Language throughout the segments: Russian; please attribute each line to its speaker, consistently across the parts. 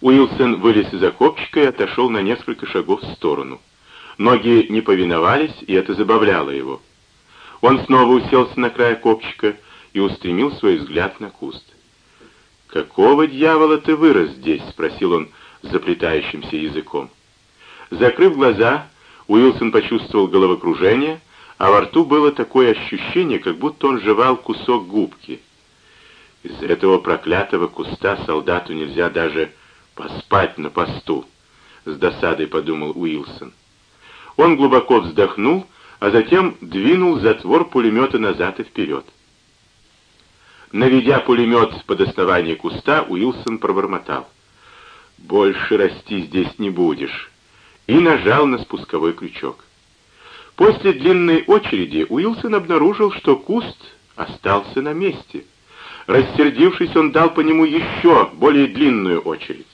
Speaker 1: Уилсон вылез из окопчика и отошел на несколько шагов в сторону. Ноги не повиновались, и это забавляло его. Он снова уселся на край копчика и устремил свой взгляд на куст. «Какого дьявола ты вырос здесь?» — спросил он заплетающимся языком. Закрыв глаза, Уилсон почувствовал головокружение, а во рту было такое ощущение, как будто он жевал кусок губки. Из этого проклятого куста солдату нельзя даже поспать на посту, с досадой подумал Уилсон. Он глубоко вздохнул, а затем двинул затвор пулемета назад и вперед. Наведя пулемет под основание куста, Уилсон пробормотал. «Больше расти здесь не будешь», и нажал на спусковой крючок. После длинной очереди Уилсон обнаружил, что куст остался на месте. Рассердившись, он дал по нему еще более длинную очередь.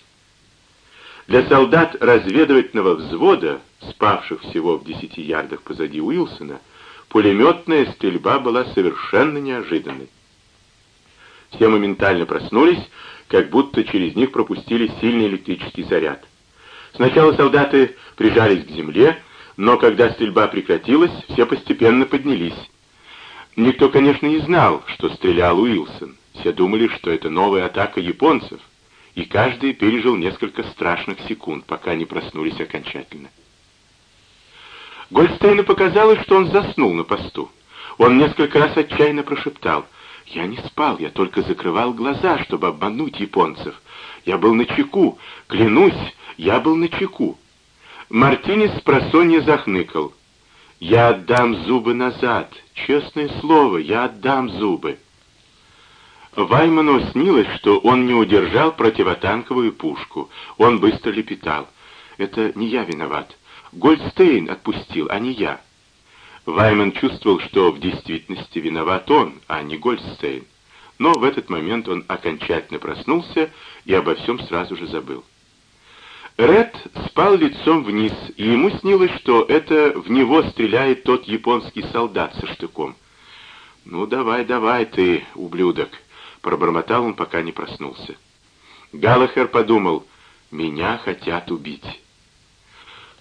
Speaker 1: Для солдат разведывательного взвода, спавших всего в десяти ярдах позади Уилсона, пулеметная стрельба была совершенно неожиданной. Все моментально проснулись, как будто через них пропустили сильный электрический заряд. Сначала солдаты прижались к земле, но когда стрельба прекратилась, все постепенно поднялись. Никто, конечно, не знал, что стрелял Уилсон. Все думали, что это новая атака японцев, и каждый пережил несколько страшных секунд, пока не проснулись окончательно. Гольдстейну показалось, что он заснул на посту. Он несколько раз отчаянно прошептал. «Я не спал, я только закрывал глаза, чтобы обмануть японцев. Я был на чеку, клянусь, я был на чеку». Мартинес просонья захныкал. «Я отдам зубы назад, честное слово, я отдам зубы». Вайману снилось, что он не удержал противотанковую пушку. Он быстро лепетал. «Это не я виноват. Гольдстейн отпустил, а не я». Вайман чувствовал, что в действительности виноват он, а не Гольдстейн. Но в этот момент он окончательно проснулся и обо всем сразу же забыл. Ред спал лицом вниз, и ему снилось, что это в него стреляет тот японский солдат со штыком. «Ну давай, давай ты, ублюдок!» Пробормотал он, пока не проснулся. Галлахер подумал, меня хотят убить.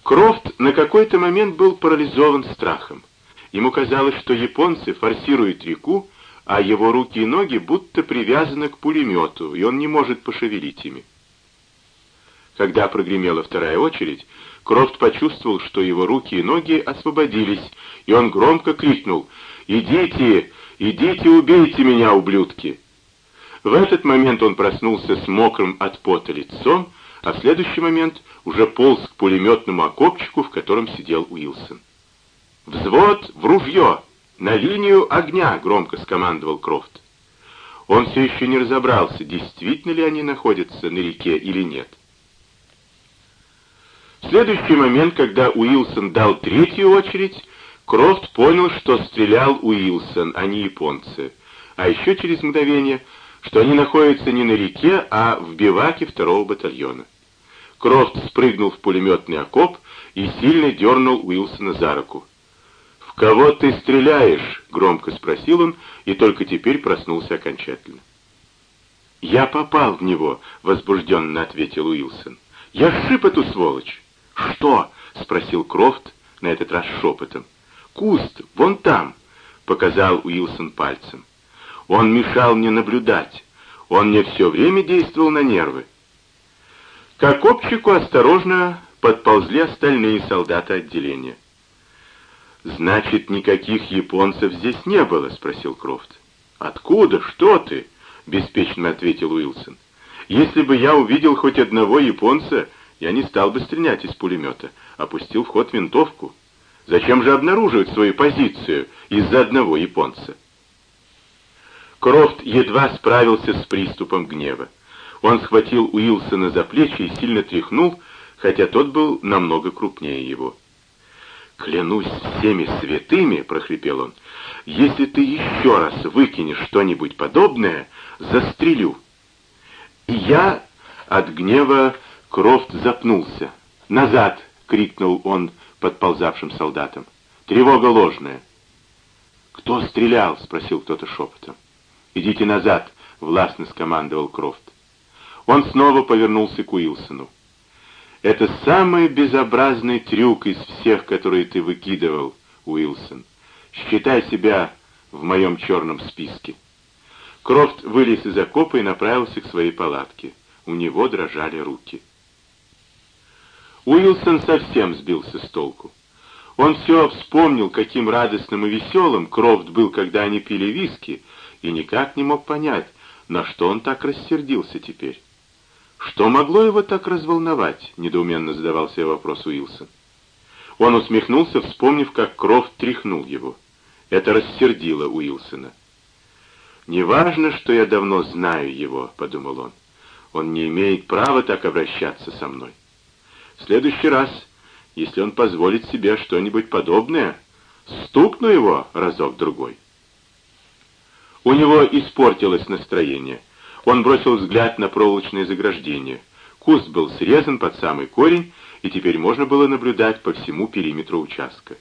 Speaker 1: Крофт на какой-то момент был парализован страхом. Ему казалось, что японцы форсируют реку, а его руки и ноги будто привязаны к пулемету, и он не может пошевелить ими. Когда прогремела вторая очередь, Крофт почувствовал, что его руки и ноги освободились, и он громко крикнул «Идите, идите, убейте меня, ублюдки!» В этот момент он проснулся с мокрым от пота лицом, а в следующий момент уже полз к пулеметному окопчику, в котором сидел Уилсон. «Взвод в ружье! На линию огня!» — громко скомандовал Крофт. Он все еще не разобрался, действительно ли они находятся на реке или нет. В следующий момент, когда Уилсон дал третью очередь, Крофт понял, что стрелял Уилсон, а не японцы. А еще через мгновение что они находятся не на реке, а в биваке второго батальона. Крофт спрыгнул в пулеметный окоп и сильно дернул Уилсона за руку. «В кого ты стреляешь?» — громко спросил он, и только теперь проснулся окончательно. «Я попал в него», — возбужденно ответил Уилсон. «Я сшиб эту сволочь». «Что?» — спросил Крофт, на этот раз шепотом. «Куст, вон там», — показал Уилсон пальцем. Он мешал мне наблюдать. Он мне все время действовал на нервы. К окопчику осторожно подползли остальные солдаты отделения. «Значит, никаких японцев здесь не было?» — спросил Крофт. «Откуда? Что ты?» — беспечно ответил Уилсон. «Если бы я увидел хоть одного японца, я не стал бы стрелять из пулемета, опустил в ход винтовку. Зачем же обнаруживать свою позицию из-за одного японца?» Крофт едва справился с приступом гнева. Он схватил Уилсона за плечи и сильно тряхнул, хотя тот был намного крупнее его. «Клянусь всеми святыми», — прохрипел он, — «если ты еще раз выкинешь что-нибудь подобное, застрелю». И я от гнева Крофт запнулся. «Назад!» — крикнул он подползавшим солдатам. «Тревога ложная!» «Кто стрелял?» — спросил кто-то шепотом. «Идите назад!» — властно скомандовал Крофт. Он снова повернулся к Уилсону. «Это самый безобразный трюк из всех, которые ты выкидывал, Уилсон. Считай себя в моем черном списке». Крофт вылез из окопа и направился к своей палатке. У него дрожали руки. Уилсон совсем сбился с толку. Он все вспомнил, каким радостным и веселым Крофт был, когда они пили виски, и никак не мог понять, на что он так рассердился теперь. Что могло его так разволновать, недоуменно задавал себе вопрос Уилсон. Он усмехнулся, вспомнив, как Крофт тряхнул его. Это рассердило Уилсона. «Неважно, что я давно знаю его», — подумал он. «Он не имеет права так обращаться со мной. В следующий раз, если он позволит себе что-нибудь подобное, стукну его разок-другой». У него испортилось настроение. Он бросил взгляд на проволочное заграждение. Куст был срезан под самый корень, и теперь можно было наблюдать по всему периметру участка.